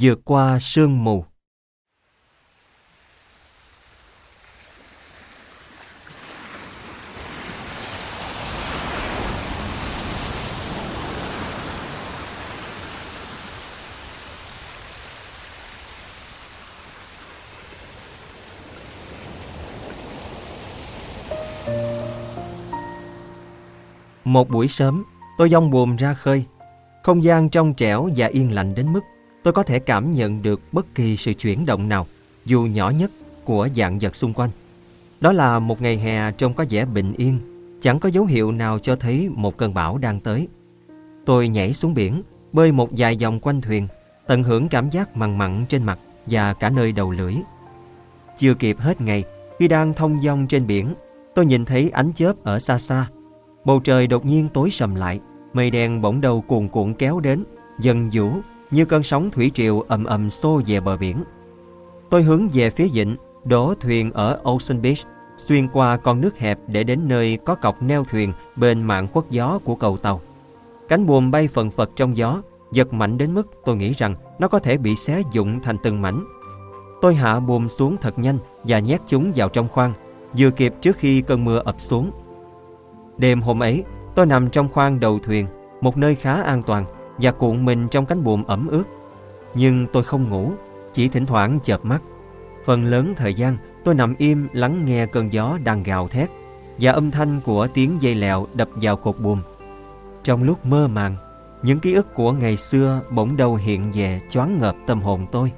vượt qua sương mù. Một buổi sớm, tôi dông buồm ra khơi. Không gian trong trẻo và yên lành đến mức tôi có thể cảm nhận được bất kỳ sự chuyển động nào, dù nhỏ nhất, của dạng vật xung quanh. Đó là một ngày hè trông có vẻ bình yên, chẳng có dấu hiệu nào cho thấy một cơn bão đang tới. Tôi nhảy xuống biển, bơi một vài vòng quanh thuyền, tận hưởng cảm giác mặn mặn trên mặt và cả nơi đầu lưỡi. Chưa kịp hết ngày, khi đang thông dong trên biển, tôi nhìn thấy ánh chớp ở xa xa. Bầu trời đột nhiên tối sầm lại, mây đen bỗng đầu cuồn cuộn kéo đến, dần vũ như cơn sóng thủy triều ầm ầm xô về bờ biển. Tôi hướng về phía vịnh, đổ thuyền ở Ocean Beach, xuyên qua con nước hẹp để đến nơi có cọc neo thuyền bên mạng khuất gió của cầu tàu. Cánh buồm bay phần phật trong gió, giật mạnh đến mức tôi nghĩ rằng nó có thể bị xé dụng thành từng mảnh. Tôi hạ buồm xuống thật nhanh và nhét chúng vào trong khoang, vừa kịp trước khi cơn mưa ập xuống. Đêm hôm ấy, tôi nằm trong khoang đầu thuyền, một nơi khá an toàn và cuộn mình trong cánh buồm ẩm ướt. Nhưng tôi không ngủ, chỉ thỉnh thoảng chợp mắt. Phần lớn thời gian, tôi nằm im lắng nghe cơn gió đang gào thét và âm thanh của tiếng dây lèo đập vào cột buồm. Trong lúc mơ màng, những ký ức của ngày xưa bỗng đầu hiện về choáng ngợp tâm hồn tôi.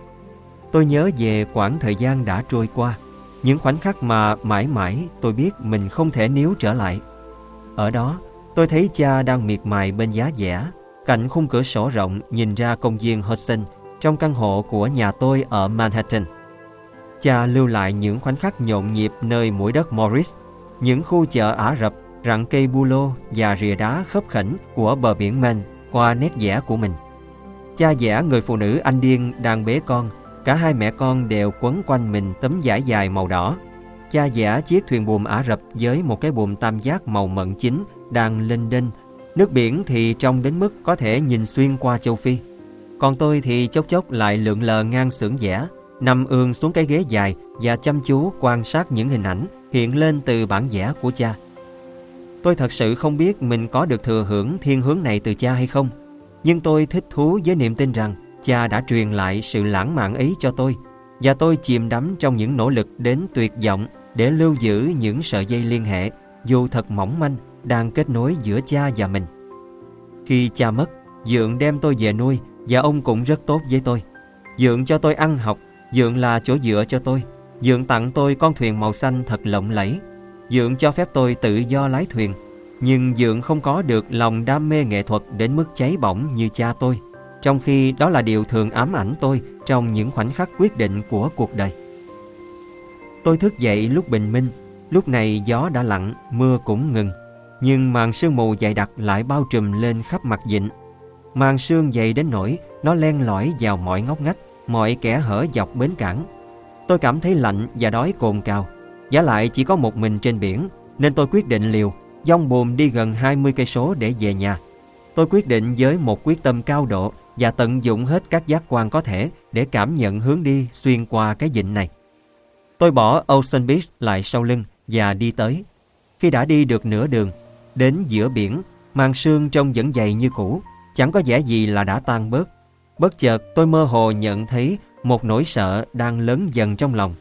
Tôi nhớ về quãng thời gian đã trôi qua, những khoảnh khắc mà mãi mãi tôi biết mình không thể níu trở lại. Ở đó, tôi thấy cha đang miệt mài bên giá vẽ, cạnh khung cửa sổ rộng nhìn ra công viên Hudson trong căn hộ của nhà tôi ở Manhattan. Cha lưu lại những khoảnh khắc nhộn nhịp nơi mũi đất Morris, những khu chợ Ả Rập, rặng cây bu lô và rìa đá khớp khỉnh của bờ biển Man qua nét vẽ của mình. Cha vẽ người phụ nữ anh điên đang bế con, cả hai mẹ con đều quấn quanh mình tấm vải dài màu đỏ. Cha vẽ chiếc thuyền buồm Ả Rập với một cái buồm tam giác màu mận chính đang lên đênh. Nước biển thì trong đến mức có thể nhìn xuyên qua châu Phi. Còn tôi thì chốc chốc lại lượn lờ ngang xưởng vẽ, nằm ương xuống cái ghế dài và chăm chú quan sát những hình ảnh hiện lên từ bản vẽ của cha. Tôi thật sự không biết mình có được thừa hưởng thiên hướng này từ cha hay không, nhưng tôi thích thú với niềm tin rằng cha đã truyền lại sự lãng mạn ấy cho tôi và tôi chìm đắm trong những nỗ lực đến tuyệt vọng để lưu giữ những sợi dây liên hệ dù thật mỏng manh đang kết nối giữa cha và mình. Khi cha mất, Dượng đem tôi về nuôi và ông cũng rất tốt với tôi. Dượng cho tôi ăn học, Dượng là chỗ dựa cho tôi. Dượng tặng tôi con thuyền màu xanh thật lộng lẫy. Dượng cho phép tôi tự do lái thuyền. Nhưng Dượng không có được lòng đam mê nghệ thuật đến mức cháy bỏng như cha tôi. Trong khi đó là điều thường ám ảnh tôi trong những khoảnh khắc quyết định của cuộc đời. Tôi thức dậy lúc bình minh. Lúc này gió đã lặng, mưa cũng ngừng. Nhưng màn sương mù dày đặc lại bao trùm lên khắp mặt dịnh, Màn sương dày đến nỗi nó len lỏi vào mọi ngóc ngách, mọi kẻ hở dọc bến cảng. Tôi cảm thấy lạnh và đói cồn cào. Giả lại chỉ có một mình trên biển, nên tôi quyết định liều, dông buồm đi gần 20 cây số để về nhà. Tôi quyết định với một quyết tâm cao độ và tận dụng hết các giác quan có thể để cảm nhận hướng đi xuyên qua cái dịnh này. Tôi bỏ Ocean Beach lại sau lưng và đi tới. Khi đã đi được nửa đường, đến giữa biển, màn sương trông vẫn dày như cũ, chẳng có vẻ gì là đã tan bớt. Bất chợt tôi mơ hồ nhận thấy một nỗi sợ đang lớn dần trong lòng.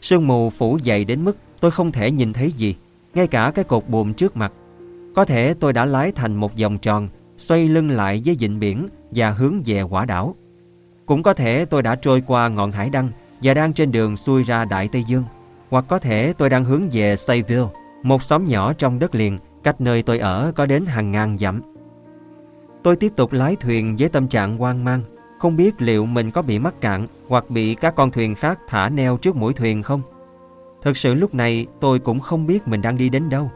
Sương mù phủ dày đến mức tôi không thể nhìn thấy gì, ngay cả cái cột buồm trước mặt. Có thể tôi đã lái thành một vòng tròn, xoay lưng lại với vịnh biển và hướng về quả đảo. Cũng có thể tôi đã trôi qua ngọn hải đăng và đang trên đường xuôi ra Đại Tây Dương. Hoặc có thể tôi đang hướng về Sayville, một xóm nhỏ trong đất liền cách nơi tôi ở có đến hàng ngàn dặm. Tôi tiếp tục lái thuyền với tâm trạng hoang mang, không biết liệu mình có bị mắc cạn hoặc bị các con thuyền khác thả neo trước mũi thuyền không. Thực sự lúc này tôi cũng không biết mình đang đi đến đâu.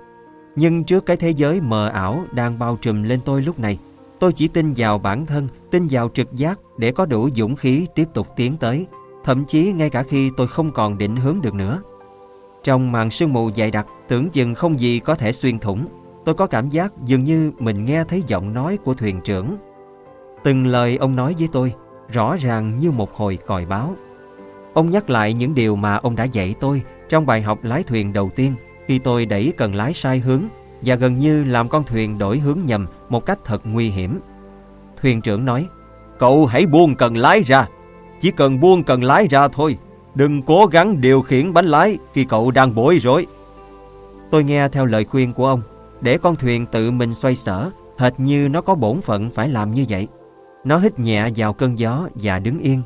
Nhưng trước cái thế giới mờ ảo đang bao trùm lên tôi lúc này, tôi chỉ tin vào bản thân, tin vào trực giác để có đủ dũng khí tiếp tục tiến tới, thậm chí ngay cả khi tôi không còn định hướng được nữa. Trong màn sương mù dày đặc, tưởng chừng không gì có thể xuyên thủng. Tôi có cảm giác dường như mình nghe thấy giọng nói của thuyền trưởng. Từng lời ông nói với tôi, rõ ràng như một hồi còi báo. Ông nhắc lại những điều mà ông đã dạy tôi trong bài học lái thuyền đầu tiên khi tôi đẩy cần lái sai hướng và gần như làm con thuyền đổi hướng nhầm một cách thật nguy hiểm. Thuyền trưởng nói, cậu hãy buông cần lái ra, chỉ cần buông cần lái ra thôi, đừng cố gắng điều khiển bánh lái khi cậu đang bối rối. Tôi nghe theo lời khuyên của ông, để con thuyền tự mình xoay sở, hệt như nó có bổn phận phải làm như vậy. Nó hít nhẹ vào cơn gió và đứng yên.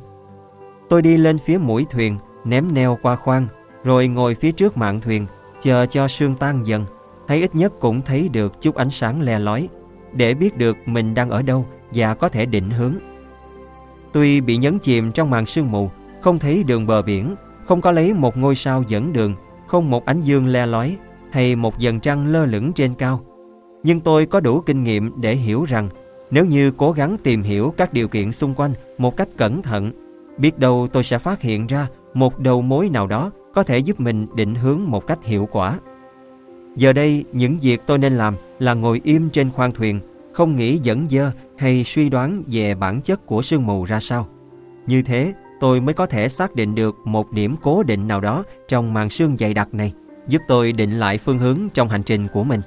Tôi đi lên phía mũi thuyền, ném neo qua khoang, rồi ngồi phía trước mạn thuyền, chờ cho sương tan dần, hay ít nhất cũng thấy được chút ánh sáng le lói, để biết được mình đang ở đâu và có thể định hướng. Tuy bị nhấn chìm trong màn sương mù, không thấy đường bờ biển, không có lấy một ngôi sao dẫn đường, không một ánh dương le lói hay một dần trăng lơ lửng trên cao. Nhưng tôi có đủ kinh nghiệm để hiểu rằng nếu như cố gắng tìm hiểu các điều kiện xung quanh một cách cẩn thận, biết đâu tôi sẽ phát hiện ra một đầu mối nào đó có thể giúp mình định hướng một cách hiệu quả. Giờ đây, những việc tôi nên làm là ngồi im trên khoang thuyền, không nghĩ dẫn dơ hay suy đoán về bản chất của sương mù ra sao. Như thế, tôi mới có thể xác định được một điểm cố định nào đó trong màn sương dày đặc này, giúp tôi định lại phương hướng trong hành trình của mình.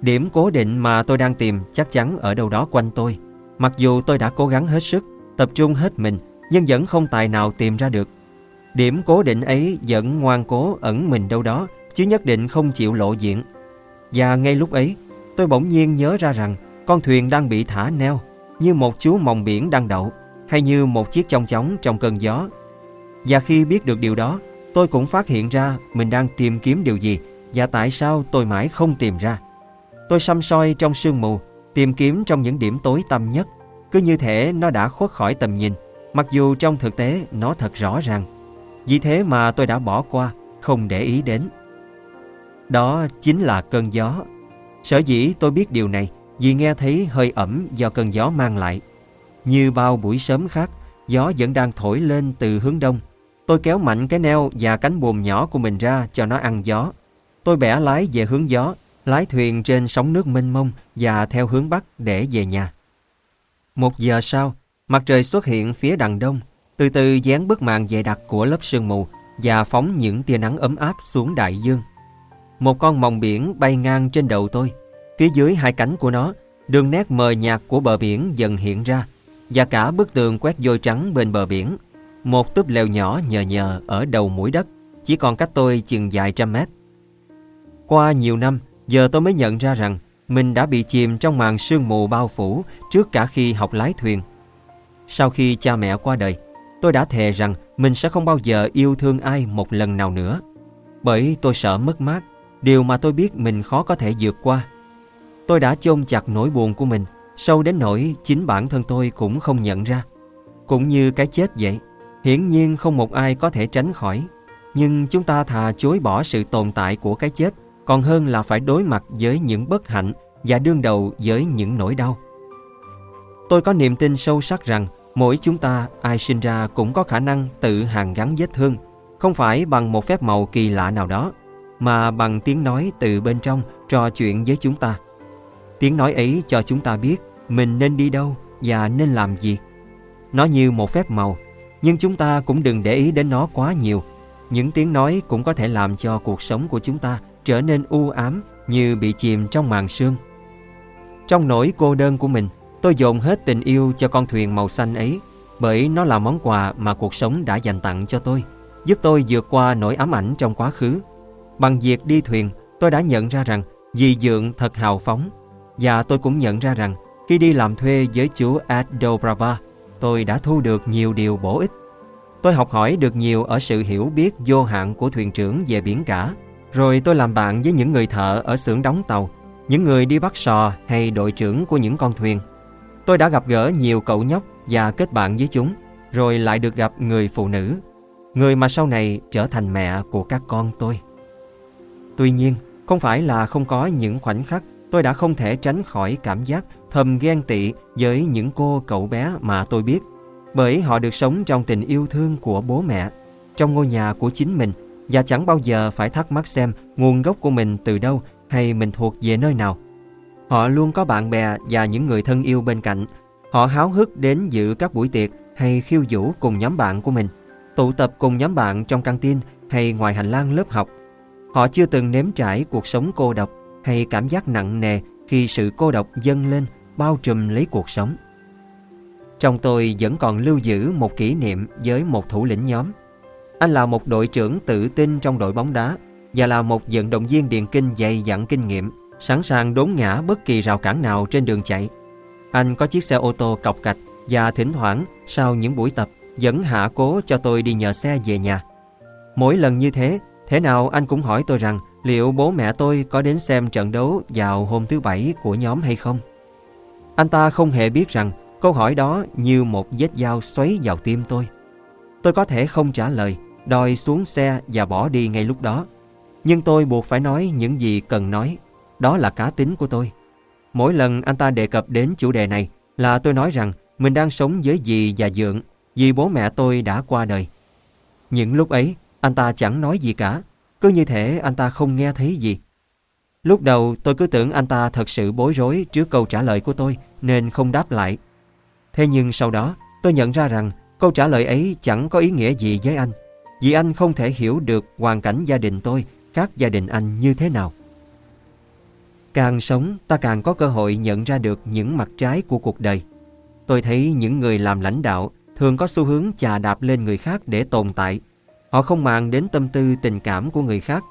Điểm cố định mà tôi đang tìm chắc chắn ở đâu đó quanh tôi. Mặc dù tôi đã cố gắng hết sức, tập trung hết mình, nhưng vẫn không tài nào tìm ra được. Điểm cố định ấy vẫn ngoan cố ẩn mình đâu đó, chứ nhất định không chịu lộ diện. Và ngay lúc ấy, tôi bỗng nhiên nhớ ra rằng con thuyền đang bị thả neo, như một chú mòng biển đang đậu, hay như một chiếc chong chóng trong cơn gió. Và khi biết được điều đó, tôi cũng phát hiện ra mình đang tìm kiếm điều gì và tại sao tôi mãi không tìm ra. Tôi xăm soi trong sương mù, tìm kiếm trong những điểm tối tăm nhất, cứ như thể nó đã khuất khỏi tầm nhìn, mặc dù trong thực tế nó thật rõ ràng. Vì thế mà tôi đã bỏ qua, không để ý đến. Đó chính là cơn gió. Sở dĩ tôi biết điều này vì nghe thấy hơi ẩm do cơn gió mang lại. Như bao buổi sớm khác, gió vẫn đang thổi lên từ hướng đông. Tôi kéo mạnh cái neo và cánh buồm nhỏ của mình ra cho nó ăn gió. Tôi bẻ lái về hướng gió, lái thuyền trên sóng nước mênh mông và theo hướng bắc để về nhà. Một giờ sau, mặt trời xuất hiện phía đằng đông, từ từ dán bức màn dày đặc của lớp sương mù và phóng những tia nắng ấm áp xuống đại dương. Một con mòng biển bay ngang trên đầu tôi. Phía dưới hai cánh của nó, đường nét mờ nhạt của bờ biển dần hiện ra và cả bức tường quét vôi trắng bên bờ biển. Một túp lều nhỏ nhờ nhờ ở đầu mũi đất, chỉ còn cách tôi chừng vài trăm mét. Qua nhiều năm, giờ tôi mới nhận ra rằng mình đã bị chìm trong màn sương mù bao phủ trước cả khi học lái thuyền. Sau khi cha mẹ qua đời, tôi đã thề rằng mình sẽ không bao giờ yêu thương ai một lần nào nữa. Bởi tôi sợ mất mát, điều mà tôi biết mình khó có thể vượt qua. Tôi đã chôn chặt nỗi buồn của mình, sâu đến nỗi chính bản thân tôi cũng không nhận ra. Cũng như cái chết vậy, hiển nhiên không một ai có thể tránh khỏi. Nhưng chúng ta thà chối bỏ sự tồn tại của cái chết, còn hơn là phải đối mặt với những bất hạnh và đương đầu với những nỗi đau. Tôi có niềm tin sâu sắc rằng mỗi chúng ta ai sinh ra cũng có khả năng tự hàn gắn vết thương, không phải bằng một phép màu kỳ lạ nào đó, mà bằng tiếng nói từ bên trong trò chuyện với chúng ta. Tiếng nói ấy cho chúng ta biết mình nên đi đâu và nên làm gì. Nó như một phép màu, nhưng chúng ta cũng đừng để ý đến nó quá nhiều. Những tiếng nói cũng có thể làm cho cuộc sống của chúng ta trở nên u ám như bị chìm trong màn sương. Trong nỗi cô đơn của mình, tôi dồn hết tình yêu cho con thuyền màu xanh ấy bởi nó là món quà mà cuộc sống đã dành tặng cho tôi, giúp tôi vượt qua nỗi ám ảnh trong quá khứ. Bằng việc đi thuyền, tôi đã nhận ra rằng dì dượng thật hào phóng và tôi cũng nhận ra rằng khi đi làm thuê với chú Ad Dobrava, tôi đã thu được nhiều điều bổ ích. Tôi học hỏi được nhiều ở sự hiểu biết vô hạn của thuyền trưởng về biển cả. Rồi tôi làm bạn với những người thợ ở xưởng đóng tàu, những người đi bắt sò hay đội trưởng của những con thuyền. Tôi đã gặp gỡ nhiều cậu nhóc và kết bạn với chúng, rồi lại được gặp người phụ nữ, người mà sau này trở thành mẹ của các con tôi. Tuy nhiên, không phải là không có những khoảnh khắc tôi đã không thể tránh khỏi cảm giác thầm ghen tị với những cô cậu bé mà tôi biết, bởi họ được sống trong tình yêu thương của bố mẹ, trong ngôi nhà của chính mình và chẳng bao giờ phải thắc mắc xem nguồn gốc của mình từ đâu hay mình thuộc về nơi nào. Họ luôn có bạn bè và những người thân yêu bên cạnh Họ háo hức đến dự các buổi tiệc hay khiêu vũ cùng nhóm bạn của mình, tụ tập cùng nhóm bạn trong căng tin hay ngoài hành lang lớp học. Họ chưa từng nếm trải cuộc sống cô độc hay cảm giác nặng nề khi sự cô độc dâng lên bao trùm lấy cuộc sống. Trong tôi vẫn còn lưu giữ một kỷ niệm với một thủ lĩnh nhóm. Anh là một đội trưởng tự tin trong đội bóng đá và là một vận động viên điền kinh dày dặn kinh nghiệm, sẵn sàng đốn ngã bất kỳ rào cản nào trên đường chạy. Anh có chiếc xe ô tô cọc cạch và thỉnh thoảng sau những buổi tập vẫn hạ cố cho tôi đi nhờ xe về nhà. Mỗi lần như thế, thế nào anh cũng hỏi tôi rằng liệu bố mẹ tôi có đến xem trận đấu vào hôm thứ bảy của nhóm hay không. Anh ta không hề biết rằng câu hỏi đó như một vết dao xoáy vào tim tôi. Tôi có thể không trả lời, đòi xuống xe và bỏ đi ngay lúc đó. Nhưng tôi buộc phải nói những gì cần nói. Đó là cá tính của tôi. Mỗi lần anh ta đề cập đến chủ đề này là tôi nói rằng mình đang sống với dì và dượng vì bố mẹ tôi đã qua đời. Những lúc ấy, anh ta chẳng nói gì cả. Cứ như thể anh ta không nghe thấy gì. Lúc đầu tôi cứ tưởng anh ta thật sự bối rối trước câu trả lời của tôi, nên không đáp lại. Thế nhưng sau đó, tôi nhận ra rằng câu trả lời ấy chẳng có ý nghĩa gì với anh, vì anh không thể hiểu được hoàn cảnh gia đình tôi khác gia đình anh như thế nào. Càng sống, ta càng có cơ hội nhận ra được những mặt trái của cuộc đời. Tôi thấy những người làm lãnh đạo thường có xu hướng chà đạp lên người khác để tồn tại. Họ không màng đến tâm tư tình cảm của người khác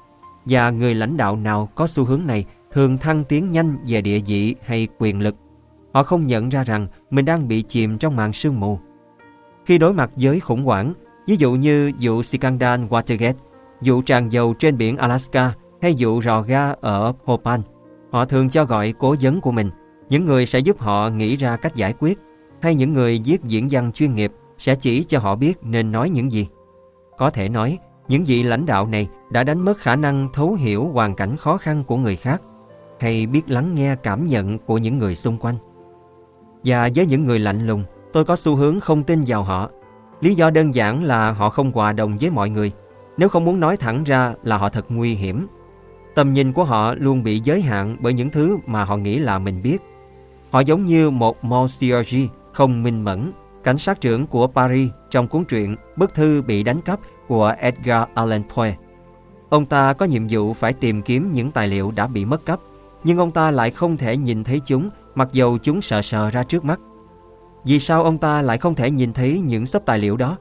và người lãnh đạo nào có xu hướng này thường thăng tiến nhanh về địa vị hay quyền lực. Họ không nhận ra rằng mình đang bị chìm trong màn sương mù. Khi đối mặt với khủng hoảng, ví dụ như vụ Scandal Watergate, vụ tràn dầu trên biển Alaska hay vụ rò ga ở Hopan, họ thường cho gọi cố vấn của mình, những người sẽ giúp họ nghĩ ra cách giải quyết, hay những người viết diễn văn chuyên nghiệp sẽ chỉ cho họ biết nên nói những gì. Có thể nói, những vị lãnh đạo này đã đánh mất khả năng thấu hiểu hoàn cảnh khó khăn của người khác hay biết lắng nghe cảm nhận của những người xung quanh. Và với những người lạnh lùng, tôi có xu hướng không tin vào họ. Lý do đơn giản là họ không hòa đồng với mọi người. Nếu không muốn nói thẳng ra là họ thật nguy hiểm. Tầm nhìn của họ luôn bị giới hạn bởi những thứ mà họ nghĩ là mình biết. Họ giống như một Monsieur G không minh mẫn, cảnh sát trưởng của Paris trong cuốn truyện Bức thư bị đánh cắp của Edgar Allan Poe. Ông ta có nhiệm vụ phải tìm kiếm những tài liệu đã bị mất cắp, nhưng ông ta lại không thể nhìn thấy chúng mặc dầu chúng sờ sờ ra trước mắt. Vì sao ông ta lại không thể nhìn thấy những xấp tài liệu đó?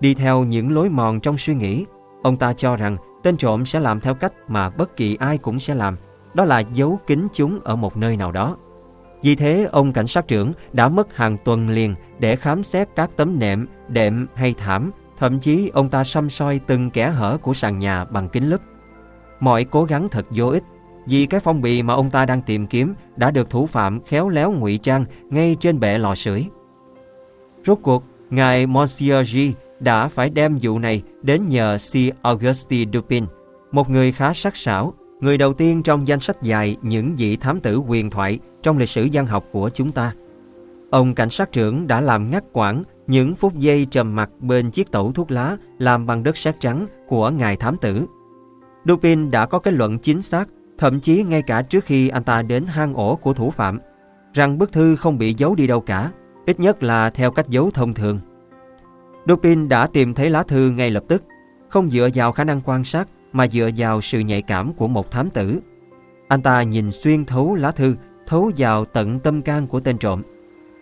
Đi theo những lối mòn trong suy nghĩ, ông ta cho rằng tên trộm sẽ làm theo cách mà bất kỳ ai cũng sẽ làm, đó là giấu kín chúng ở một nơi nào đó. Vì thế, ông cảnh sát trưởng đã mất hàng tuần liền để khám xét các tấm nệm, đệm hay thảm Thậm chí ông ta xăm soi từng kẻ hở của sàn nhà bằng kính lúp. Mọi cố gắng thật vô ích vì cái phong bì mà ông ta đang tìm kiếm đã được thủ phạm khéo léo ngụy trang ngay trên bệ lò sưởi. Rốt cuộc, ngài Monsieur G đã phải đem vụ này đến nhờ C. Auguste Dupin, một người khá sắc sảo, người đầu tiên trong danh sách dài những vị thám tử quyền thoại trong lịch sử văn học của chúng ta. Ông cảnh sát trưởng đã làm ngắt quãng những phút giây trầm mặc bên chiếc tẩu thuốc lá làm bằng đất sét trắng của ngài thám tử. Dupin đã có kết luận chính xác, thậm chí ngay cả trước khi anh ta đến hang ổ của thủ phạm, rằng bức thư không bị giấu đi đâu cả, ít nhất là theo cách giấu thông thường. Dupin đã tìm thấy lá thư ngay lập tức, không dựa vào khả năng quan sát mà dựa vào sự nhạy cảm của một thám tử. Anh ta nhìn xuyên thấu lá thư, thấu vào tận tâm can của tên trộm.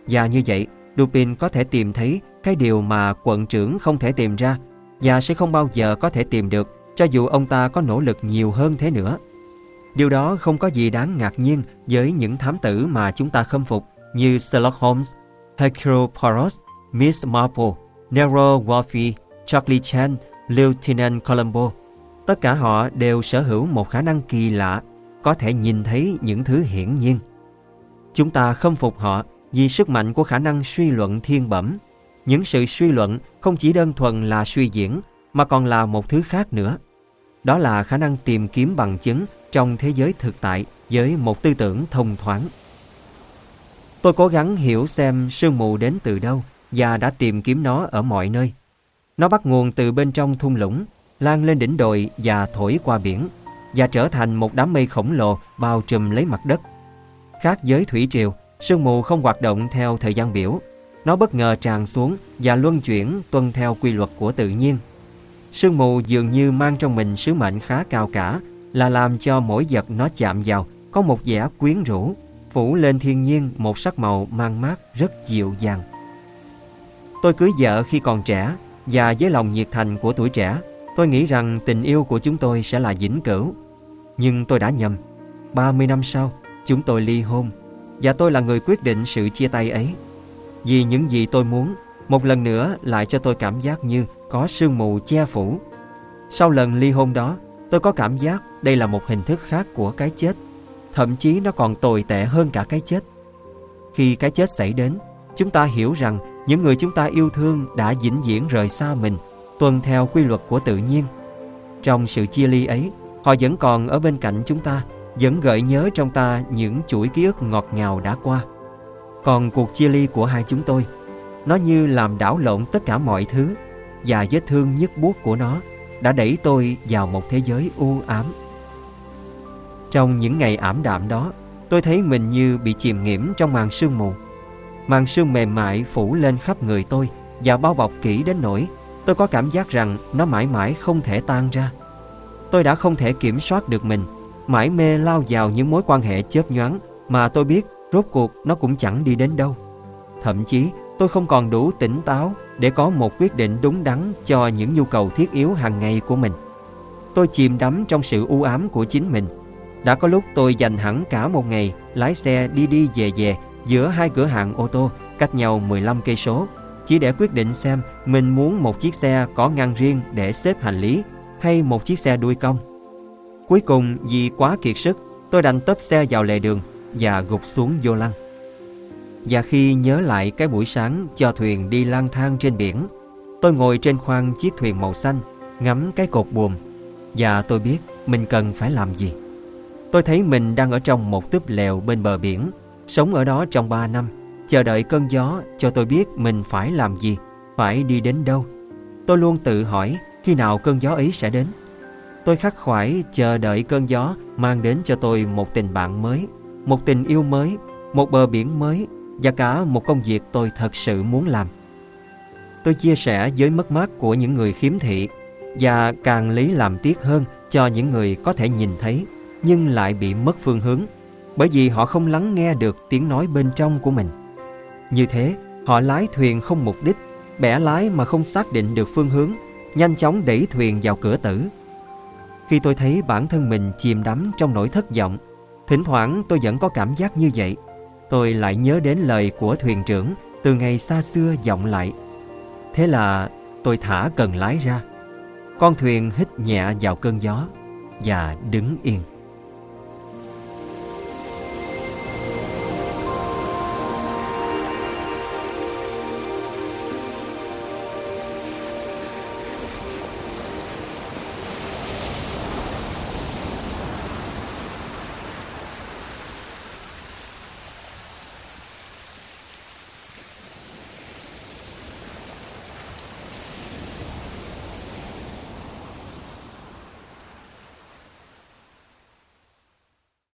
Và như vậy, Dupin có thể tìm thấy cái điều mà quận trưởng không thể tìm ra và sẽ không bao giờ có thể tìm được cho dù ông ta có nỗ lực nhiều hơn thế nữa. Điều đó không có gì đáng ngạc nhiên với những thám tử mà chúng ta khâm phục như Sherlock Holmes, Hercule Poirot, Miss Marple, Nero Wolfe, Charlie Chan, Lieutenant Columbo. Tất cả họ đều sở hữu một khả năng kỳ lạ, có thể nhìn thấy những thứ hiển nhiên. Chúng ta khâm phục họ vì sức mạnh của khả năng suy luận thiên bẩm. Những sự suy luận không chỉ đơn thuần là suy diễn, mà còn là một thứ khác nữa. Đó là khả năng tìm kiếm bằng chứng trong thế giới thực tại với một tư tưởng thông thoáng. Tôi cố gắng hiểu xem sương mù đến từ đâu và đã tìm kiếm nó ở mọi nơi. Nó bắt nguồn từ bên trong thung lũng, lan lên đỉnh đồi và thổi qua biển, và trở thành một đám mây khổng lồ bao trùm lấy mặt đất. Khác với thủy triều, Sương mù không hoạt động theo thời gian biểu. Nó bất ngờ tràn xuống và luân chuyển tuân theo quy luật của tự nhiên. Sương mù dường như mang trong mình sứ mệnh khá cao cả là làm cho mỗi vật nó chạm vào có một vẻ quyến rũ, phủ lên thiên nhiên một sắc màu mang mát rất dịu dàng. Tôi cưới vợ khi còn trẻ và với lòng nhiệt thành của tuổi trẻ, tôi nghĩ rằng tình yêu của chúng tôi sẽ là vĩnh cửu. Nhưng tôi đã nhầm. 30 năm sau, chúng tôi ly hôn và tôi là người quyết định sự chia tay ấy. Vì những gì tôi muốn, một lần nữa lại cho tôi cảm giác như có sương mù che phủ. Sau lần ly hôn đó, tôi có cảm giác đây là một hình thức khác của cái chết. Thậm chí nó còn tồi tệ hơn cả cái chết. Khi cái chết xảy đến, chúng ta hiểu rằng những người chúng ta yêu thương đã vĩnh viễn rời xa mình, tuân theo quy luật của tự nhiên. Trong sự chia ly ấy, họ vẫn còn ở bên cạnh chúng ta, vẫn gợi nhớ trong ta những chuỗi ký ức ngọt ngào đã qua. Còn cuộc chia ly của hai chúng tôi, nó như làm đảo lộn tất cả mọi thứ và vết thương nhức buốt của nó đã đẩy tôi vào một thế giới u ám. Trong những ngày ảm đạm đó, tôi thấy mình như bị chìm nghiễm trong màn sương mù. Màn sương mềm mại phủ lên khắp người tôi và bao bọc kỹ đến nỗi tôi có cảm giác rằng nó mãi mãi không thể tan ra. Tôi đã không thể kiểm soát được mình, mãi mê lao vào những mối quan hệ chớp nhoáng, mà tôi biết rốt cuộc nó cũng chẳng đi đến đâu. Thậm chí, tôi không còn đủ tỉnh táo để có một quyết định đúng đắn cho những nhu cầu thiết yếu hàng ngày của mình. Tôi chìm đắm trong sự u ám của chính mình. Đã có lúc tôi dành hẳn cả một ngày lái xe đi đi về về giữa hai cửa hàng ô tô cách nhau 15 cây số, chỉ để quyết định xem mình muốn một chiếc xe có ngăn riêng để xếp hành lý hay một chiếc xe đuôi cong. Cuối cùng vì quá kiệt sức, tôi đành tấp xe vào lề đường và gục xuống vô lăng. Và khi nhớ lại cái buổi sáng cho thuyền đi lang thang trên biển, tôi ngồi trên khoang chiếc thuyền màu xanh, ngắm cái cột buồm và tôi biết mình cần phải làm gì. Tôi thấy mình đang ở trong một túp lều bên bờ biển Sống ở đó trong 3 năm, chờ đợi cơn gió cho tôi biết mình phải làm gì, phải đi đến đâu. Tôi luôn tự hỏi khi nào cơn gió ấy sẽ đến. Tôi khắc khoải chờ đợi cơn gió mang đến cho tôi một tình bạn mới, một tình yêu mới, một bờ biển mới và cả một công việc tôi thật sự muốn làm. Tôi chia sẻ với mất mát của những người khiếm thị và càng lý làm tiếc hơn cho những người có thể nhìn thấy nhưng lại bị mất phương hướng bởi vì họ không lắng nghe được tiếng nói bên trong của mình. Như thế, họ lái thuyền không mục đích, bẻ lái mà không xác định được phương hướng, nhanh chóng đẩy thuyền vào cửa tử. Khi tôi thấy bản thân mình chìm đắm trong nỗi thất vọng, thỉnh thoảng tôi vẫn có cảm giác như vậy. Tôi lại nhớ đến lời của thuyền trưởng từ ngày xa xưa vọng lại. Thế là tôi thả cần lái ra. Con thuyền hít nhẹ vào cơn gió và đứng yên.